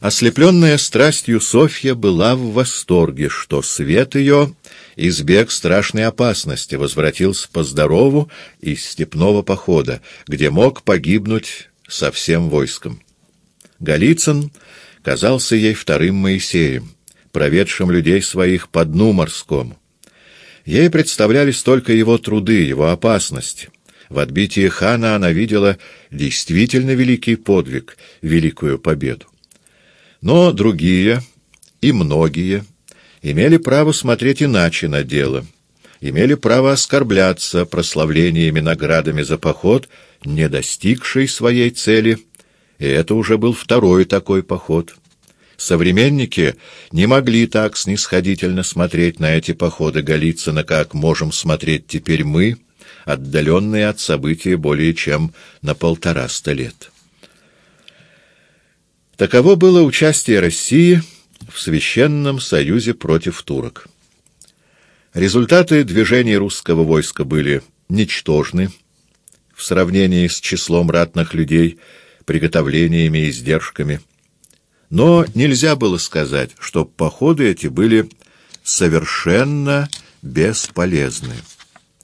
Ослепленная страстью Софья была в восторге, что свет ее избег страшной опасности, возвратился по здорову из степного похода, где мог погибнуть со всем войском. Голицын казался ей вторым Моисеем, проведшим людей своих по дну морскому. Ей представлялись только его труды, его опасности. В отбитии хана она видела действительно великий подвиг, великую победу. Но другие, и многие, имели право смотреть иначе на дело, имели право оскорбляться прославлениями наградами за поход, не достигший своей цели, и это уже был второй такой поход. Современники не могли так снисходительно смотреть на эти походы Голицына, как можем смотреть теперь мы, отдаленные от событий более чем на полтораста лет. Таково было участие России в Священном Союзе против турок. Результаты движений русского войска были ничтожны в сравнении с числом ратных людей, приготовлениями и издержками. Но нельзя было сказать, что походы эти были совершенно бесполезны,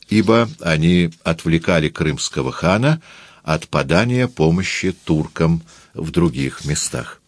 ибо они отвлекали крымского хана от подания помощи туркам в других местах.